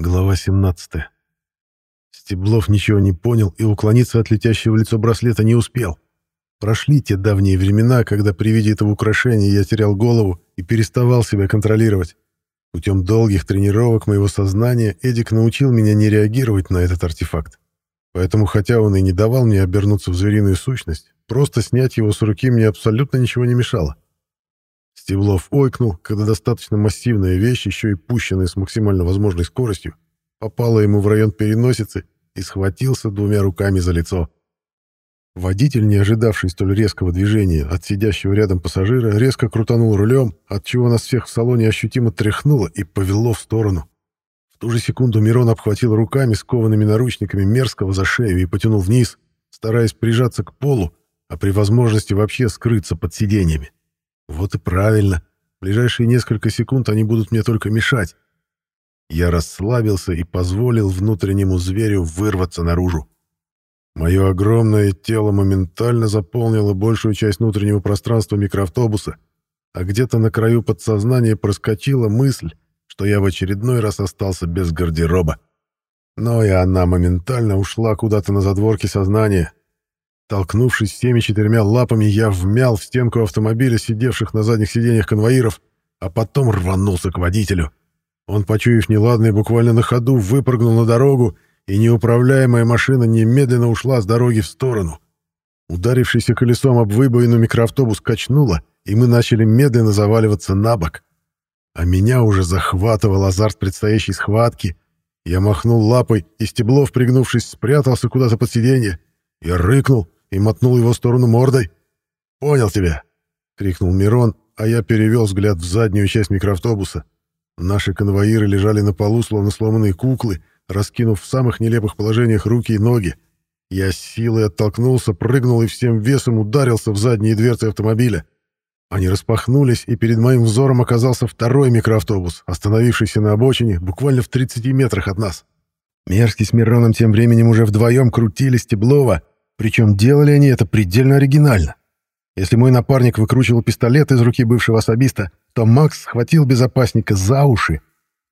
Глава 17. Стеблов ничего не понял и уклониться от летящего в лицо браслета не успел. Прошли те давние времена, когда при виде этого украшения я терял голову и переставал себя контролировать. Путем долгих тренировок моего сознания Эдик научил меня не реагировать на этот артефакт. Поэтому, хотя он и не давал мне обернуться в звериную сущность, просто снять его с руки мне абсолютно ничего не мешало. Стеблов ойкнул, когда достаточно массивная вещь, еще и пущенная с максимально возможной скоростью, попала ему в район переносицы и схватился двумя руками за лицо. Водитель, не ожидавший столь резкого движения от сидящего рядом пассажира, резко крутанул рулем, отчего нас всех в салоне ощутимо тряхнуло и повело в сторону. В ту же секунду Мирон обхватил руками скованными наручниками мерзкого за шею и потянул вниз, стараясь прижаться к полу, а при возможности вообще скрыться под сиденьями. Вот и правильно. В ближайшие несколько секунд они будут мне только мешать. Я расслабился и позволил внутреннему зверю вырваться наружу. Мое огромное тело моментально заполнило большую часть внутреннего пространства микроавтобуса, а где-то на краю подсознания проскочила мысль, что я в очередной раз остался без гардероба. Но и она моментально ушла куда-то на задворки сознания. Толкнувшись всеми четырьмя лапами, я вмял в стенку автомобиля, сидевших на задних сиденьях конвоиров, а потом рванулся к водителю. Он, почуяв неладное, буквально на ходу выпрыгнул на дорогу и неуправляемая машина немедленно ушла с дороги в сторону. Ударившийся колесом об выбоину микроавтобус качнуло, и мы начали медленно заваливаться на бок. А меня уже захватывал азарт предстоящей схватки. Я махнул лапой, и Стеблов, пригнувшись, спрятался куда-то под сиденье. Я рыкнул и мотнул его в сторону мордой. «Понял тебя!» — крикнул Мирон, а я перевел взгляд в заднюю часть микроавтобуса. Наши конвоиры лежали на полу, словно сломанные куклы, раскинув в самых нелепых положениях руки и ноги. Я силой оттолкнулся, прыгнул и всем весом ударился в задние дверцы автомобиля. Они распахнулись, и перед моим взором оказался второй микроавтобус, остановившийся на обочине, буквально в 30 метрах от нас. Мерзкий с Мироном тем временем уже вдвоем крутили Стеблова, причем делали они это предельно оригинально. Если мой напарник выкручивал пистолет из руки бывшего особиста, то Макс схватил безопасника за уши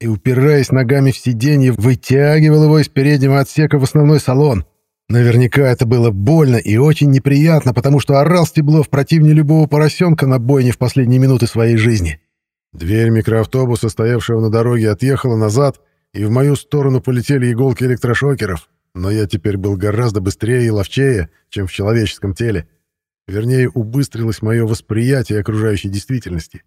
и, упираясь ногами в сиденье, вытягивал его из переднего отсека в основной салон. Наверняка это было больно и очень неприятно, потому что орал Стеблов противнее любого поросенка на бойне в последние минуты своей жизни. Дверь микроавтобуса, стоявшего на дороге, отъехала назад, и в мою сторону полетели иголки электрошокеров, но я теперь был гораздо быстрее и ловчее, чем в человеческом теле. Вернее, убыстрилось мое восприятие окружающей действительности.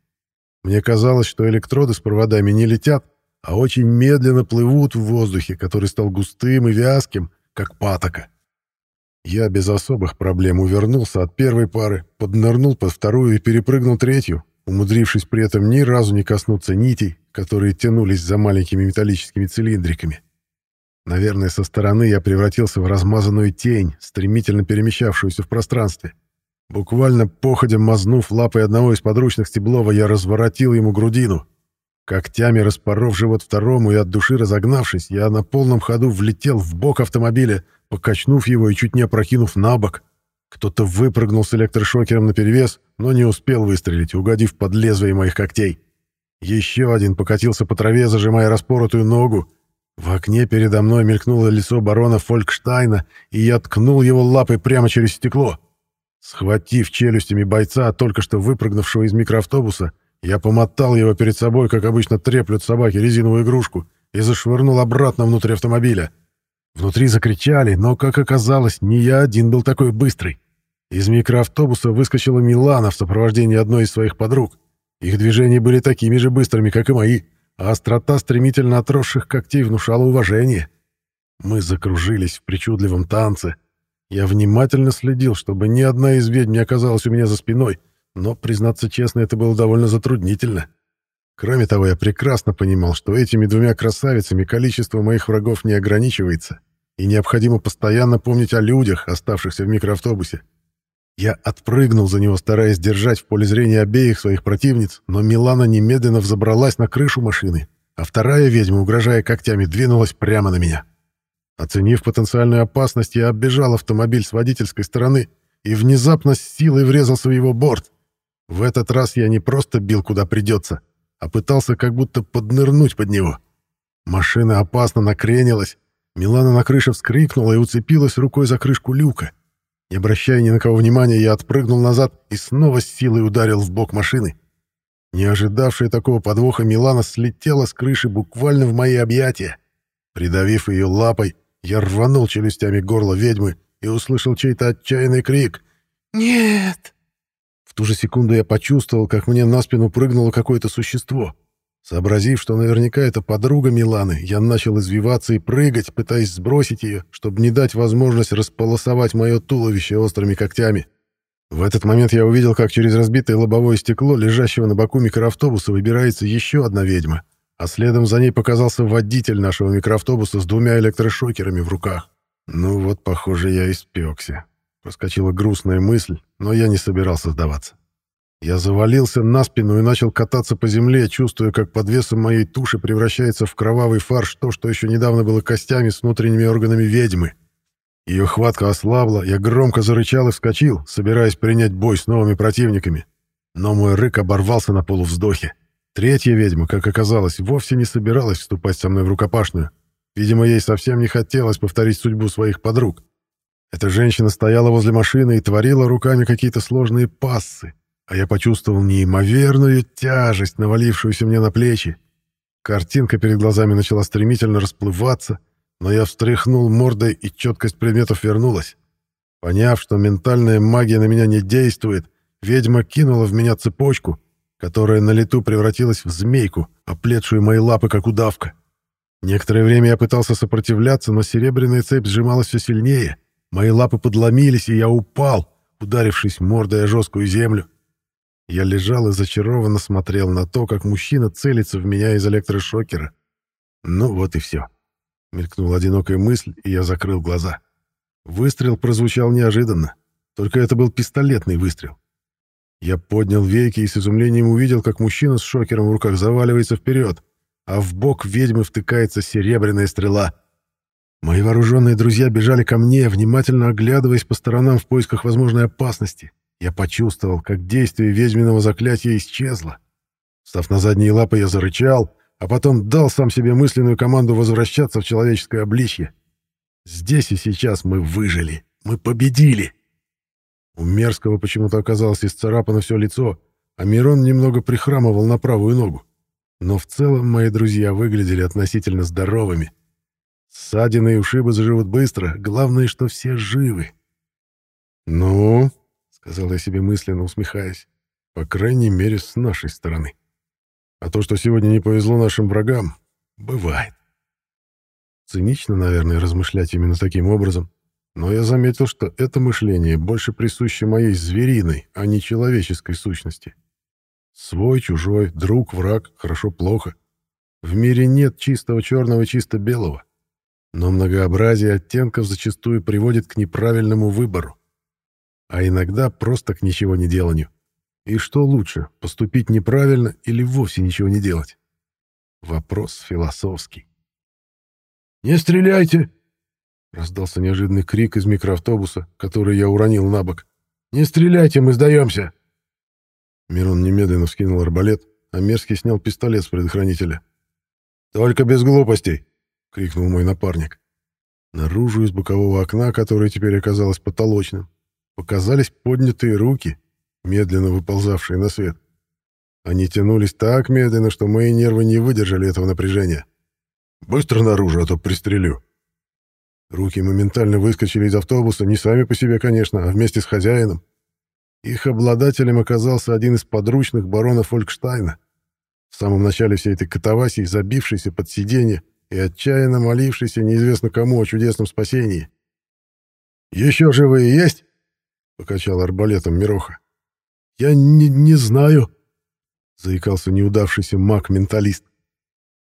Мне казалось, что электроды с проводами не летят, а очень медленно плывут в воздухе, который стал густым и вязким, как патока. Я без особых проблем увернулся от первой пары, поднырнул под вторую и перепрыгнул третью, умудрившись при этом ни разу не коснуться нитей, которые тянулись за маленькими металлическими цилиндриками. Наверное, со стороны я превратился в размазанную тень, стремительно перемещавшуюся в пространстве. Буквально походя мазнув лапой одного из подручных Стеблова, я разворотил ему грудину, Когтями распоров живот второму и от души разогнавшись, я на полном ходу влетел в бок автомобиля, покачнув его и чуть не опрокинув на бок. Кто-то выпрыгнул с электрошокером наперевес, но не успел выстрелить, угодив под лезвие моих когтей. Еще один покатился по траве, зажимая распоротую ногу. В окне передо мной мелькнуло лицо барона Фолькштайна, и я ткнул его лапой прямо через стекло. Схватив челюстями бойца, только что выпрыгнувшего из микроавтобуса, я помотал его перед собой, как обычно треплют собаки резиновую игрушку, и зашвырнул обратно внутрь автомобиля. Внутри закричали, но, как оказалось, не я один был такой быстрый. Из микроавтобуса выскочила Милана в сопровождении одной из своих подруг. Их движения были такими же быстрыми, как и мои, а острота стремительно отросших когтей внушала уважение. Мы закружились в причудливом танце. Я внимательно следил, чтобы ни одна из ведьм не оказалась у меня за спиной, но, признаться честно, это было довольно затруднительно. Кроме того, я прекрасно понимал, что этими двумя красавицами количество моих врагов не ограничивается, и необходимо постоянно помнить о людях, оставшихся в микроавтобусе. Я отпрыгнул за него, стараясь держать в поле зрения обеих своих противниц, но Милана немедленно взобралась на крышу машины, а вторая ведьма, угрожая когтями, двинулась прямо на меня. Оценив потенциальную опасность, я оббежал автомобиль с водительской стороны и внезапно с силой врезался в его борт. В этот раз я не просто бил куда придется, а пытался как будто поднырнуть под него. Машина опасно накренилась. Милана на крыше вскрикнула и уцепилась рукой за крышку люка. Не обращая ни на кого внимания, я отпрыгнул назад и снова с силой ударил в бок машины. Не ожидавшая такого подвоха, Милана слетела с крыши буквально в мои объятия. Придавив ее лапой, я рванул челюстями горло ведьмы и услышал чей-то отчаянный крик. «Нет!» В ту же секунду я почувствовал, как мне на спину прыгнуло какое-то существо. Сообразив, что наверняка это подруга Миланы, я начал извиваться и прыгать, пытаясь сбросить ее, чтобы не дать возможность располосовать мое туловище острыми когтями. В этот момент я увидел, как через разбитое лобовое стекло лежащего на боку микроавтобуса выбирается еще одна ведьма, а следом за ней показался водитель нашего микроавтобуса с двумя электрошокерами в руках. Ну вот, похоже, я испекся. Проскочила грустная мысль, но я не собирался сдаваться. Я завалился на спину и начал кататься по земле, чувствуя, как под весом моей туши превращается в кровавый фарш то, что еще недавно было костями с внутренними органами ведьмы. Ее хватка ослабла, я громко зарычал и вскочил, собираясь принять бой с новыми противниками. Но мой рык оборвался на полувздохе. Третья ведьма, как оказалось, вовсе не собиралась вступать со мной в рукопашную. Видимо, ей совсем не хотелось повторить судьбу своих подруг. Эта женщина стояла возле машины и творила руками какие-то сложные пассы, а я почувствовал неимоверную тяжесть, навалившуюся мне на плечи. Картинка перед глазами начала стремительно расплываться, но я встряхнул мордой, и четкость предметов вернулась. Поняв, что ментальная магия на меня не действует, ведьма кинула в меня цепочку, которая на лету превратилась в змейку, оплетшую мои лапы, как удавка. Некоторое время я пытался сопротивляться, но серебряная цепь сжималась все сильнее. Мои лапы подломились, и я упал, ударившись мордой о жесткую землю. Я лежал и зачарованно смотрел на то, как мужчина целится в меня из электрошокера. Ну вот и все. Мелькнула одинокая мысль, и я закрыл глаза. Выстрел прозвучал неожиданно. Только это был пистолетный выстрел. Я поднял веки и с изумлением увидел, как мужчина с шокером в руках заваливается вперед, а в бок ведьмы втыкается серебряная стрела. Мои вооруженные друзья бежали ко мне, внимательно оглядываясь по сторонам в поисках возможной опасности. Я почувствовал, как действие ведьминого заклятия исчезло. Став на задние лапы, я зарычал, а потом дал сам себе мысленную команду возвращаться в человеческое обличье. Здесь и сейчас мы выжили. Мы победили. У Мерзкого почему-то оказалось исцарапано все лицо, а Мирон немного прихрамывал на правую ногу. Но в целом мои друзья выглядели относительно здоровыми. Ссадины и ушибы заживут быстро, главное, что все живы. «Ну, сказал я себе мысленно, усмехаясь. По крайней мере, с нашей стороны. А то, что сегодня не повезло нашим врагам, бывает. Цинично, наверное, размышлять именно таким образом, но я заметил, что это мышление больше присуще моей звериной, а не человеческой сущности. Свой, чужой, друг, враг, хорошо-плохо. В мире нет чистого черного чисто белого, но многообразие оттенков зачастую приводит к неправильному выбору а иногда просто к ничего не деланию. И что лучше, поступить неправильно или вовсе ничего не делать? Вопрос философский. «Не стреляйте!» — раздался неожиданный крик из микроавтобуса, который я уронил на бок. «Не стреляйте, мы сдаемся!» Мирон немедленно вскинул арбалет, а Мерзкий снял пистолет с предохранителя. «Только без глупостей!» — крикнул мой напарник. Наружу из бокового окна, которое теперь оказалось потолочным, показались поднятые руки, медленно выползавшие на свет. Они тянулись так медленно, что мои нервы не выдержали этого напряжения. «Быстро наружу, а то пристрелю!» Руки моментально выскочили из автобуса, не сами по себе, конечно, а вместе с хозяином. Их обладателем оказался один из подручных барона Фолькштайна, в самом начале всей этой катавасии, забившийся под сиденье и отчаянно молившийся неизвестно кому о чудесном спасении. «Еще живые есть?» Покачал арбалетом Мироха. Я не, не знаю, заикался неудавшийся маг-менталист.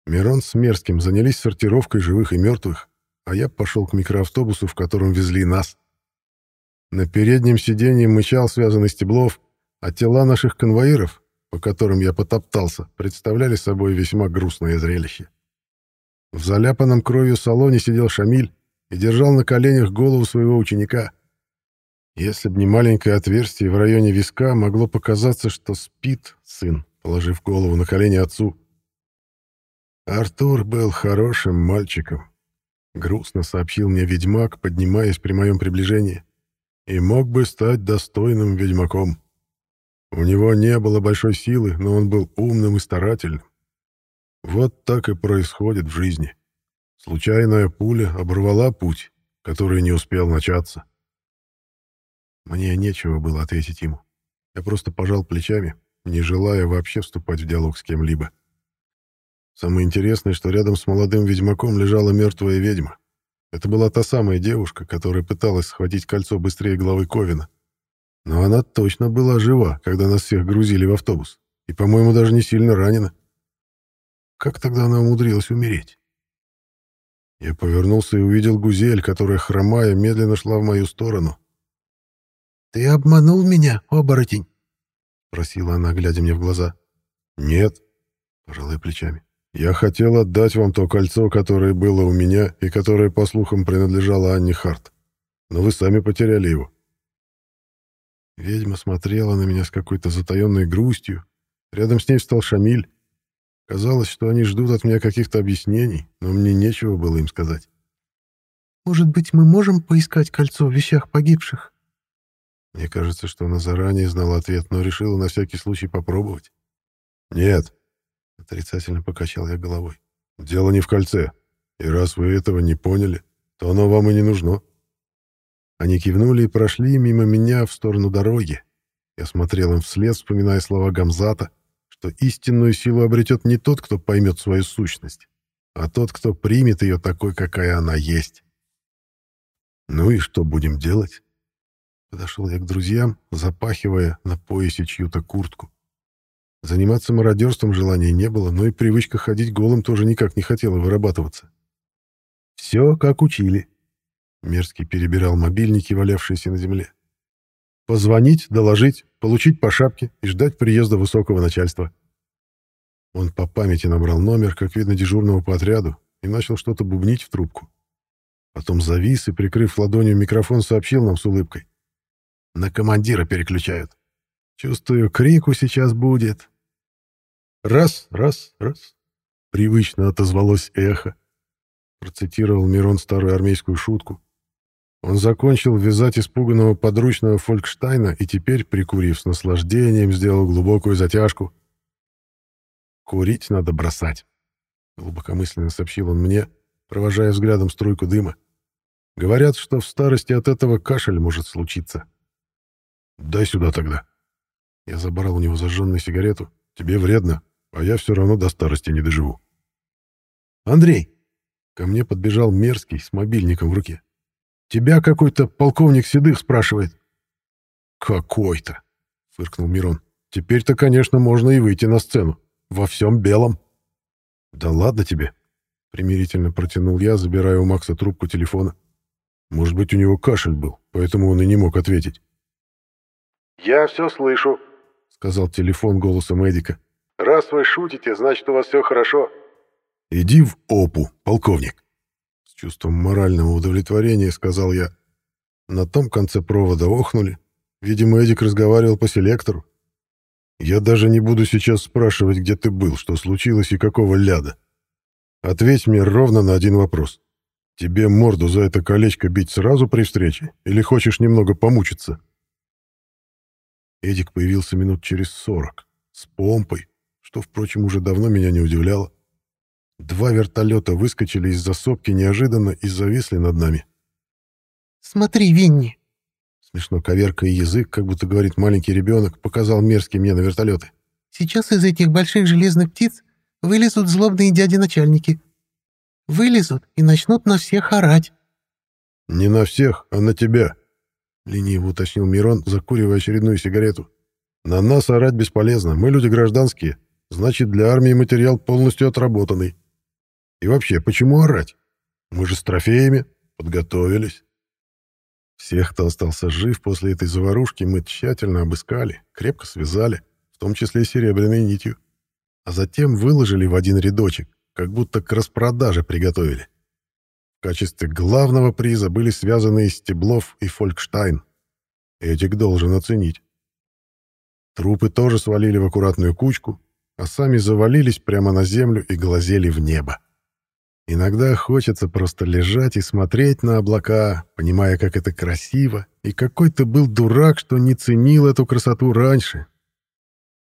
Мирон с Мерзким занялись сортировкой живых и мертвых, а я пошел к микроавтобусу, в котором везли нас. На переднем сиденье мычал связанный Стеблов, а тела наших конвоиров, по которым я потоптался, представляли собой весьма грустное зрелище. В заляпанном кровью салоне сидел Шамиль и держал на коленях голову своего ученика. Если б не маленькое отверстие в районе виска, могло показаться, что спит сын, положив голову на колени отцу. Артур был хорошим мальчиком, грустно сообщил мне ведьмак, поднимаясь при моем приближении, и мог бы стать достойным ведьмаком. У него не было большой силы, но он был умным и старательным. Вот так и происходит в жизни. Случайная пуля оборвала путь, который не успел начаться. Мне нечего было ответить ему. Я просто пожал плечами, не желая вообще вступать в диалог с кем-либо. Самое интересное, что рядом с молодым ведьмаком лежала мертвая ведьма. Это была та самая девушка, которая пыталась схватить кольцо быстрее головы Ковина. Но она точно была жива, когда нас всех грузили в автобус. И, по-моему, даже не сильно ранена. Как тогда она умудрилась умереть? Я повернулся и увидел Гузель, которая, хромая, медленно шла в мою сторону. «Ты обманул меня, оборотень?» — просила она, глядя мне в глаза. «Нет», — пожал я плечами. «Я хотел отдать вам то кольцо, которое было у меня и которое, по слухам, принадлежало Анне Харт. Но вы сами потеряли его». Ведьма смотрела на меня с какой-то затаенной грустью. Рядом с ней встал Шамиль. Казалось, что они ждут от меня каких-то объяснений, но мне нечего было им сказать. «Может быть, мы можем поискать кольцо в вещах погибших?» Мне кажется, что она заранее знала ответ, но решила на всякий случай попробовать. «Нет», — отрицательно покачал я головой. «Дело не в кольце. И раз вы этого не поняли, то оно вам и не нужно». Они кивнули и прошли мимо меня в сторону дороги. Я смотрел им вслед, вспоминая слова Гамзата, что истинную силу обретет не тот, кто поймет свою сущность, а тот, кто примет ее такой, какая она есть. «Ну и что будем делать?» Подошел я к друзьям, запахивая на поясе чью-то куртку. Заниматься мародерством желания не было, но и привычка ходить голым тоже никак не хотела вырабатываться. «Все, как учили», — Мерзкий перебирал мобильники, валявшиеся на земле. Позвонить, доложить, получить по шапке и ждать приезда высокого начальства. Он по памяти набрал номер, как видно, дежурного по отряду, и начал что-то бубнить в трубку. Потом завис и, прикрыв ладонью микрофон, сообщил нам с улыбкой. «На командира переключают. Чувствую, крику сейчас будет». «Раз, раз, раз», — привычно отозвалось эхо. Процитировал Мирон старую армейскую шутку. Он закончил вязать испуганного подручного Фолькштайна и теперь, прикурив с наслаждением, сделал глубокую затяжку. «Курить надо бросать», — глубокомысленно сообщил он мне, провожая взглядом струйку дыма. «Говорят, что в старости от этого кашель может случиться». «Дай сюда тогда». Я забрал у него зажженную сигарету. «Тебе вредно, а я все равно до старости не доживу». «Андрей!» Ко мне подбежал Мерзкий с мобильником в руке. Тебя какой-то полковник Седых спрашивает. Какой-то, фыркнул Мирон. Теперь-то, конечно, можно и выйти на сцену. Во всем белом. Да ладно тебе, примирительно протянул я, забирая у Макса трубку телефона. Может быть, у него кашель был, поэтому он и не мог ответить. «Я все слышу», — сказал телефон голосом Эдика. «Раз вы шутите, значит, у вас все хорошо». «Иди в опу, полковник», чувством морального удовлетворения сказал я. На том конце провода охнули. Видимо, Эдик разговаривал по селектору. Я даже не буду сейчас спрашивать, где ты был, что случилось и какого ляда. Ответь мне ровно на один вопрос. Тебе морду за это колечко бить сразу при встрече или хочешь немного помучиться? Эдик появился минут через сорок, с помпой, что, впрочем, уже давно меня не удивляло. Два вертолета выскочили из засопки неожиданно и зависли над нами. «Смотри, Винни!» Смешно коверкая язык, как будто говорит маленький ребенок, показал мерзкий мне на вертолеты. «Сейчас из этих больших железных птиц вылезут злобные дяди-начальники. Вылезут и начнут на всех орать». «Не на всех, а на тебя», — лениво уточнил Мирон, закуривая очередную сигарету. «На нас орать бесполезно, мы люди гражданские, значит, для армии материал полностью отработанный. И вообще, почему орать? Мы же с трофеями, подготовились. Всех, кто остался жив после этой заварушки, мы тщательно обыскали, крепко связали, в том числе серебряной нитью, а затем выложили в один рядочек, как будто к распродаже приготовили. В качестве главного приза были связаны из Стеблов и Фолькштайн. Эдик должен оценить. Трупы тоже свалили в аккуратную кучку, а сами завалились прямо на землю и глазели в небо. Иногда хочется просто лежать и смотреть на облака, понимая, как это красиво, и какой ты был дурак, что не ценил эту красоту раньше.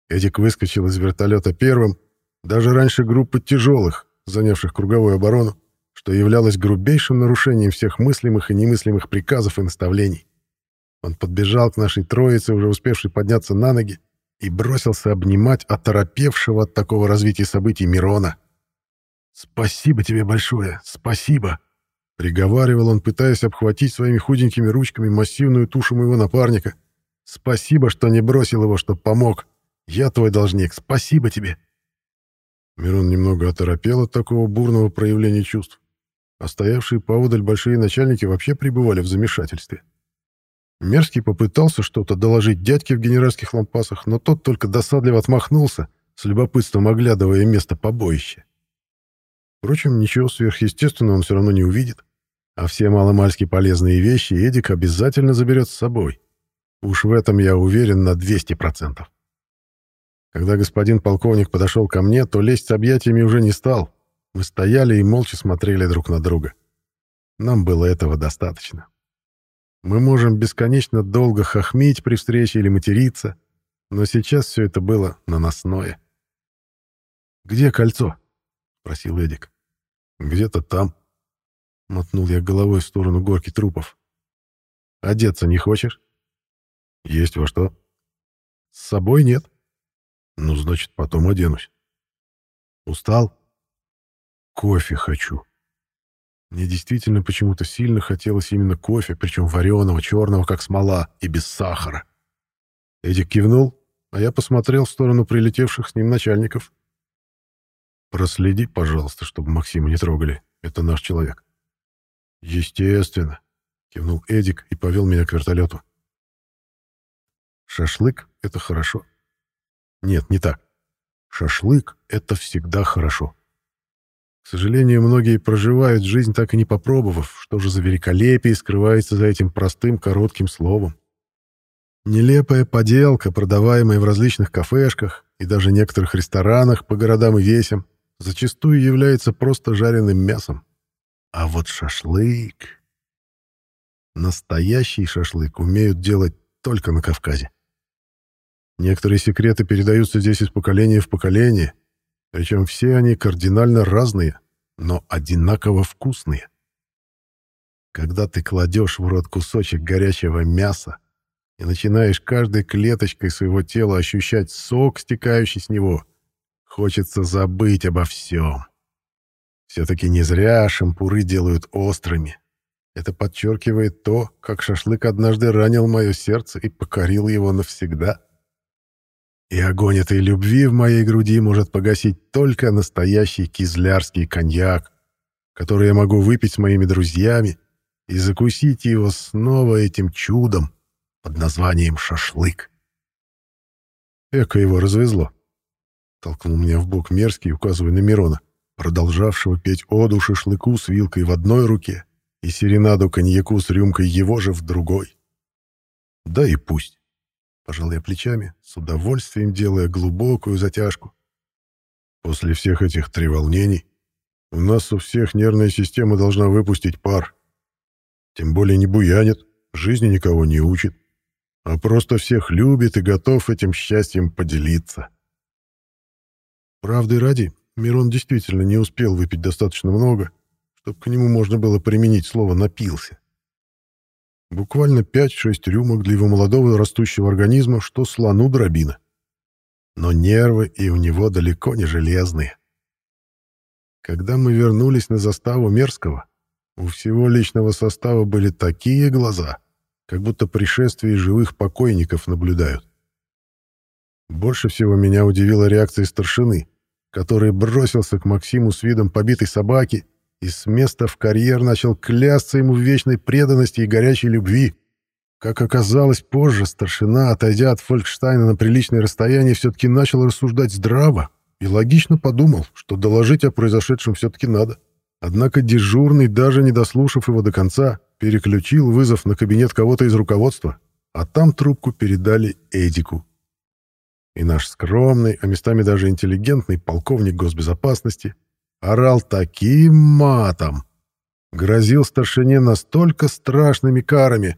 Эдик выскочил из вертолета первым, даже раньше группы тяжелых, занявших круговую оборону, что являлось грубейшим нарушением всех мыслимых и немыслимых приказов и наставлений. Он подбежал к нашей троице, уже успевшей подняться на ноги, и бросился обнимать оторопевшего от такого развития событий Мирона. «Спасибо тебе большое, спасибо!» Приговаривал он, пытаясь обхватить своими худенькими ручками массивную тушу моего напарника. «Спасибо, что не бросил его, что помог. Я твой должник, спасибо тебе!» Мирон немного оторопел от такого бурного проявления чувств, а стоявшие поодаль большие начальники вообще пребывали в замешательстве. Мерзкий попытался что-то доложить дядьке в генеральских лампасах, но тот только досадливо отмахнулся, с любопытством оглядывая место побоища. Впрочем, ничего сверхъестественного он все равно не увидит, а все маломальски полезные вещи Эдик обязательно заберет с собой. Уж в этом я уверен на 200%. Когда господин полковник подошел ко мне, то лезть с объятиями уже не стал. Мы стояли и молча смотрели друг на друга. Нам было этого достаточно. Мы можем бесконечно долго хохмить при встрече или материться, но сейчас все это было наносное. «Где кольцо?» — спросил Эдик. «Где-то там». Мотнул я головой в сторону горки трупов. «Одеться не хочешь?» «Есть во что?» «С собой нет?» «Ну, значит, потом оденусь». «Устал?» «Кофе хочу». Мне действительно почему-то сильно хотелось именно кофе, причем вареного, черного, как смола, и без сахара. Эдик кивнул, а я посмотрел в сторону прилетевших с ним начальников. «Проследи, пожалуйста, чтобы Максима не трогали. Это наш человек». «Естественно», — кивнул Эдик и повел меня к вертолету. «Шашлык — это хорошо». «Нет, не так. Шашлык — это всегда хорошо». К сожалению, многие проживают жизнь, так и не попробовав, что же за великолепие скрывается за этим простым коротким словом. Нелепая поделка, продаваемая в различных кафешках и даже некоторых ресторанах по городам и весям, зачастую является просто жареным мясом. А вот шашлык... Настоящий шашлык умеют делать только на Кавказе. Некоторые секреты передаются здесь из поколения в поколение, причем все они кардинально разные, но одинаково вкусные. Когда ты кладешь в рот кусочек горячего мяса и начинаешь каждой клеточкой своего тела ощущать сок, стекающий с него, хочется забыть обо всем. Все-таки не зря шампуры делают острыми. Это подчеркивает то, как шашлык однажды ранил мое сердце и покорил его навсегда. И огонь этой любви в моей груди может погасить только настоящий кизлярский коньяк, который я могу выпить с моими друзьями и закусить его снова этим чудом под названием шашлык. Эко его развезло. Толкнул меня в бок мерзкий, указывая на Мирона, продолжавшего петь оду шашлыку с вилкой в одной руке и серенаду коньяку с рюмкой его же в другой. Да и пусть. Пожал я плечами, с удовольствием делая глубокую затяжку. После всех этих треволнений у нас у всех нервная система должна выпустить пар. Тем более не буянит, жизни никого не учит, а просто всех любит и готов этим счастьем поделиться. Правды ради, Мирон действительно не успел выпить достаточно много, чтобы к нему можно было применить слово «напился». Буквально 5-6 рюмок для его молодого растущего организма, что слону дробина. Но нервы и у него далеко не железные. Когда мы вернулись на заставу Мерзкого, у всего личного состава были такие глаза, как будто пришествие живых покойников наблюдают. Больше всего меня удивила реакция старшины, который бросился к Максиму с видом побитой собаки и с места в карьер начал клясться ему в вечной преданности и горячей любви. Как оказалось позже, старшина, отойдя от Фолькштайна на приличное расстояние, все-таки начал рассуждать здраво и логично подумал, что доложить о произошедшем все-таки надо. Однако дежурный, даже не дослушав его до конца, переключил вызов на кабинет кого-то из руководства, а там трубку передали Эдику. И наш скромный, а местами даже интеллигентный полковник госбезопасности орал таким матом, грозил старшине настолько страшными карами,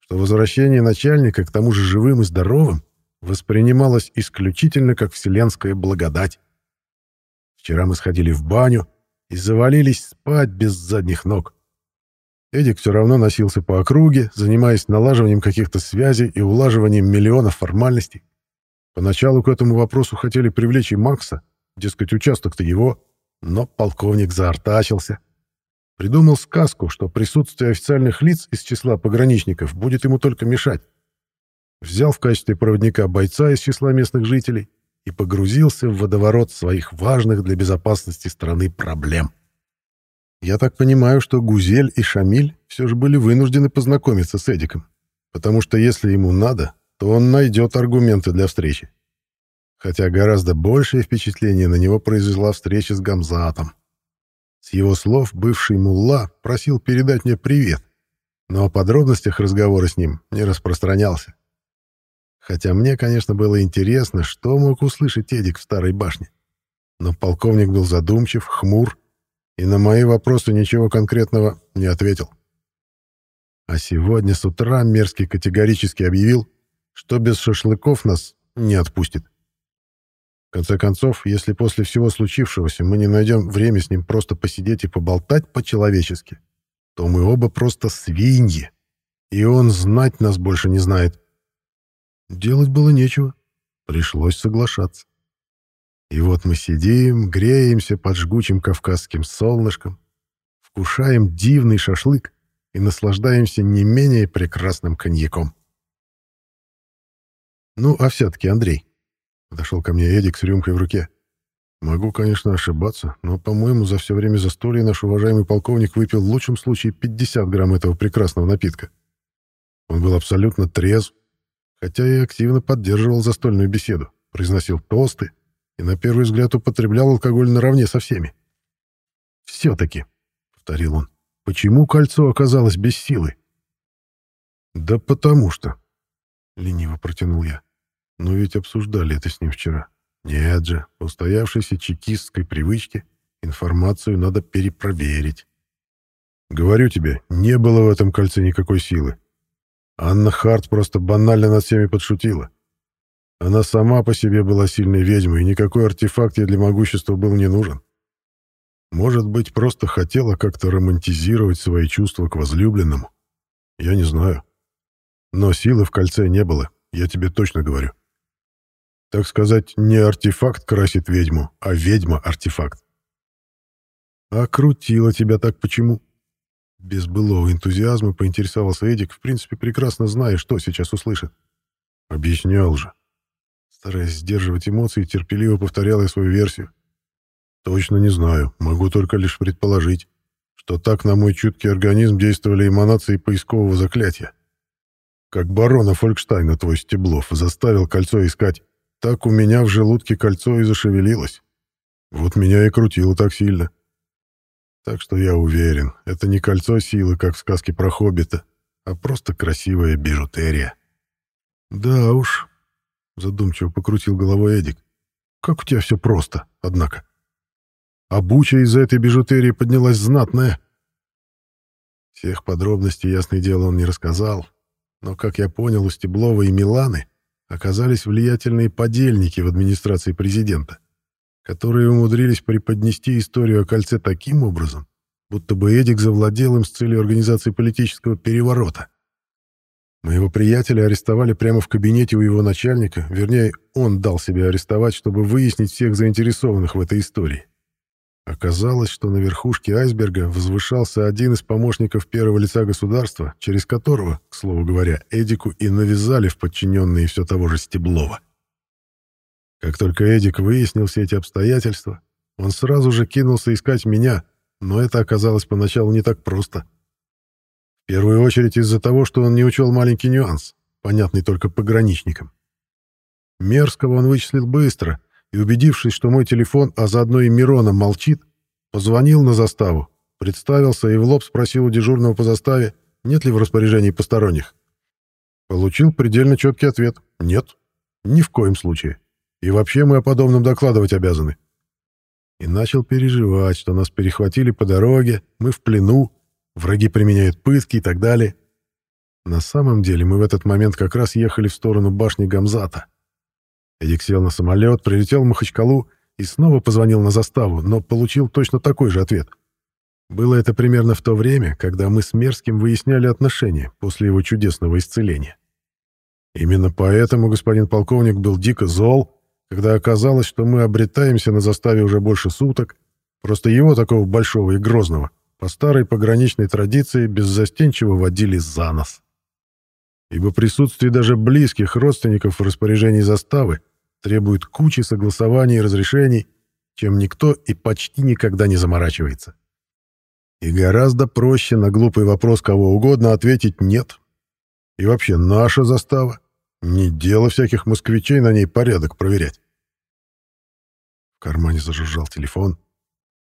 что возвращение начальника, к тому же живым и здоровым, воспринималось исключительно как вселенская благодать. Вчера мы сходили в баню и завалились спать без задних ног. Эдик все равно носился по округе, занимаясь налаживанием каких-то связей и улаживанием миллионов формальностей. Поначалу к этому вопросу хотели привлечь и Макса, дескать, участок-то его, но полковник заортачился. Придумал сказку, что присутствие официальных лиц из числа пограничников будет ему только мешать. Взял в качестве проводника бойца из числа местных жителей и погрузился в водоворот своих важных для безопасности страны проблем. Я так понимаю, что Гузель и Шамиль все же были вынуждены познакомиться с Эдиком, потому что если ему надо, то он найдет аргументы для встречи. Хотя гораздо большее впечатление на него произвела встреча с Гамзатом. С его слов бывший мулла просил передать мне привет, но о подробностях разговора с ним не распространялся. Хотя мне, конечно, было интересно, что мог услышать Эдик в старой башне. Но полковник был задумчив, хмур и на мои вопросы ничего конкретного не ответил. А сегодня с утра Мерзкий категорически объявил, что без шашлыков нас не отпустит. В конце концов, если после всего случившегося мы не найдем время с ним просто посидеть и поболтать по-человечески, то мы оба просто свиньи, и он знать нас больше не знает. Делать было нечего, пришлось соглашаться. И вот мы сидим, греемся под жгучим кавказским солнышком, вкушаем дивный шашлык и наслаждаемся не менее прекрасным коньяком. «Ну, а все-таки, Андрей», — подошел ко мне Эдик с рюмкой в руке, «могу, конечно, ошибаться, но, по-моему, за все время застолья наш уважаемый полковник выпил в лучшем случае 50 грамм этого прекрасного напитка. Он был абсолютно трезв, хотя и активно поддерживал застольную беседу, произносил тосты, и на первый взгляд употреблял алкоголь наравне со всеми. «Все-таки», — повторил он, — «почему кольцо оказалось без силы?» «Да потому что», — лениво протянул я. «Но ведь обсуждали это с ним вчера. Нет же, по устоявшейся чекистской привычке информацию надо перепроверить. Говорю тебе, не было в этом кольце никакой силы. Анна Харт просто банально над всеми подшутила. Она сама по себе была сильной ведьмой, и никакой артефакт ей для могущества был не нужен. Может быть, просто хотела как-то романтизировать свои чувства к возлюбленному. Я не знаю. Но силы в кольце не было, я тебе точно говорю. Так сказать, не артефакт красит ведьму, а ведьма — артефакт. А крутила тебя так почему? Без былого энтузиазма поинтересовался Эдик, в принципе, прекрасно зная, что сейчас услышит. Объяснял же. Стараясь сдерживать эмоции, терпеливо повторял я свою версию. Точно не знаю, могу только лишь предположить, что так на мой чуткий организм действовали эманации поискового заклятия. Как барона Фолькштайна твой Стеблов заставил кольцо искать, так у меня в желудке кольцо и зашевелилось. Вот меня и крутило так сильно. Так что я уверен, это не кольцо силы, как в сказке про Хоббита, а просто красивая бижутерия. Да уж, Задумчиво покрутил головой Эдик. Как у тебя все просто, однако. А буча из-за этой бижутерии поднялась знатная. Всех подробностей, ясное дело, он не рассказал. Но, как я понял, у Стеблова и Миланы оказались влиятельные подельники в администрации президента, которые умудрились преподнести историю о кольце таким образом, будто бы Эдик завладел им с целью организации политического переворота. Моего приятеля арестовали прямо в кабинете у его начальника, вернее, он дал себя арестовать, чтобы выяснить всех заинтересованных в этой истории. Оказалось, что на верхушке айсберга возвышался один из помощников первого лица государства, через которого, к слову говоря, Эдику и навязали в подчиненные все того же Стеблова. Как только Эдик выяснил все эти обстоятельства, он сразу же кинулся искать меня, но это оказалось поначалу не так просто — в первую очередь из-за того, что он не учел маленький нюанс, понятный только пограничникам. Мерзкого он вычислил быстро, и, убедившись, что мой телефон, а заодно и Мирона молчит, позвонил на заставу, представился и в лоб спросил у дежурного по заставе, нет ли в распоряжении посторонних. Получил предельно четкий ответ «нет, ни в коем случае». И вообще мы о подобном докладывать обязаны. И начал переживать, что нас перехватили по дороге, мы в плену, враги применяют пытки и так далее. На самом деле мы в этот момент как раз ехали в сторону башни Гамзата. Эдик сел на самолет, прилетел в Махачкалу и снова позвонил на заставу, но получил точно такой же ответ. Было это примерно в то время, когда мы с Мерзким выясняли отношения после его чудесного исцеления. Именно поэтому господин полковник был дико зол, когда оказалось, что мы обретаемся на заставе уже больше суток, просто его такого большого и грозного, по старой пограничной традиции, беззастенчиво водили за нос. Ибо присутствие даже близких родственников в распоряжении заставы требует кучи согласований и разрешений, чем никто и почти никогда не заморачивается. И гораздо проще на глупый вопрос кого угодно ответить «нет». И вообще, наша застава. Не дело всяких москвичей на ней порядок проверять. В кармане зажужжал телефон.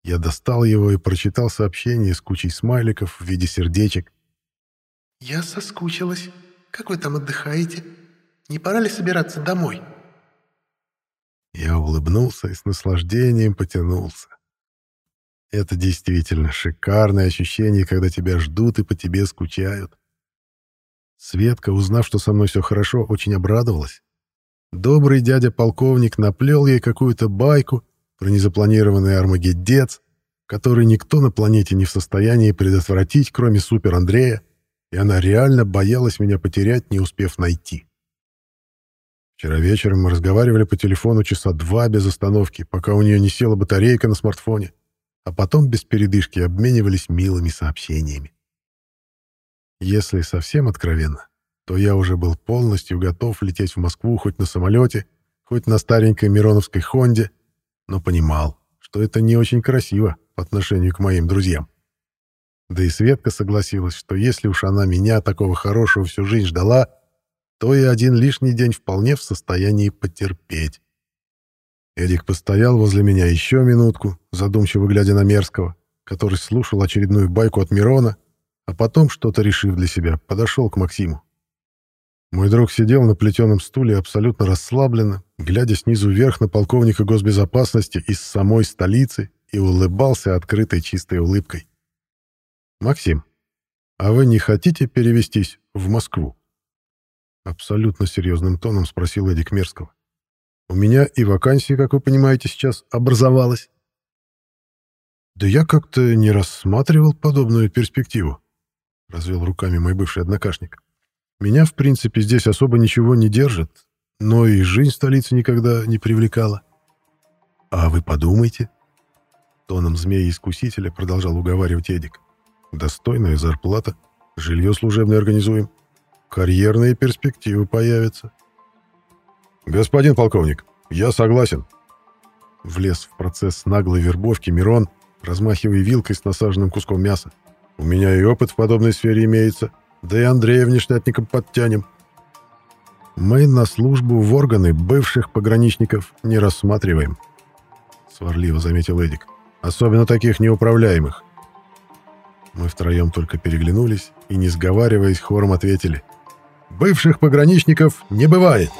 Я достал его и прочитал сообщение с кучей смайликов в виде сердечек. «Я соскучилась. Как вы там отдыхаете? Не пора ли собираться домой?» Я улыбнулся и с наслаждением потянулся. Это действительно шикарное ощущение, когда тебя ждут и по тебе скучают. Светка, узнав, что со мной все хорошо, очень обрадовалась. Добрый дядя-полковник наплел ей какую-то байку про незапланированный армагеддец, который никто на планете не в состоянии предотвратить, кроме Супер Андрея, и она реально боялась меня потерять, не успев найти. Вчера вечером мы разговаривали по телефону часа два без остановки, пока у нее не села батарейка на смартфоне, а потом без передышки обменивались милыми сообщениями. Если совсем откровенно, то я уже был полностью готов лететь в Москву хоть на самолете, хоть на старенькой Мироновской Хонде, но понимал, что это не очень красиво по отношению к моим друзьям. Да и Светка согласилась, что если уж она меня, такого хорошего, всю жизнь ждала, то и один лишний день вполне в состоянии потерпеть. Эдик постоял возле меня еще минутку, задумчиво глядя на Мерзкого, который слушал очередную байку от Мирона, а потом, что-то решив для себя, подошел к Максиму. Мой друг сидел на плетеном стуле абсолютно расслабленно, глядя снизу вверх на полковника госбезопасности из самой столицы и улыбался открытой чистой улыбкой. «Максим, а вы не хотите перевестись в Москву?» Абсолютно серьезным тоном спросил Эдик Мерзкого. «У меня и вакансия, как вы понимаете, сейчас образовалась». «Да я как-то не рассматривал подобную перспективу», — развел руками мой бывший однокашник. Меня, в принципе, здесь особо ничего не держит, но и жизнь столицы никогда не привлекала. А вы подумайте. Тоном змеи-искусителя продолжал уговаривать Эдик. Достойная зарплата, жилье служебное организуем, карьерные перспективы появятся. Господин полковник, я согласен. Влез в процесс наглой вербовки Мирон, размахивая вилкой с насаженным куском мяса. У меня и опыт в подобной сфере имеется. — да и Андрея внештатником подтянем. Мы на службу в органы бывших пограничников не рассматриваем, сварливо заметил Эдик. Особенно таких неуправляемых. Мы втроем только переглянулись и, не сговариваясь, хором ответили. «Бывших пограничников не бывает!»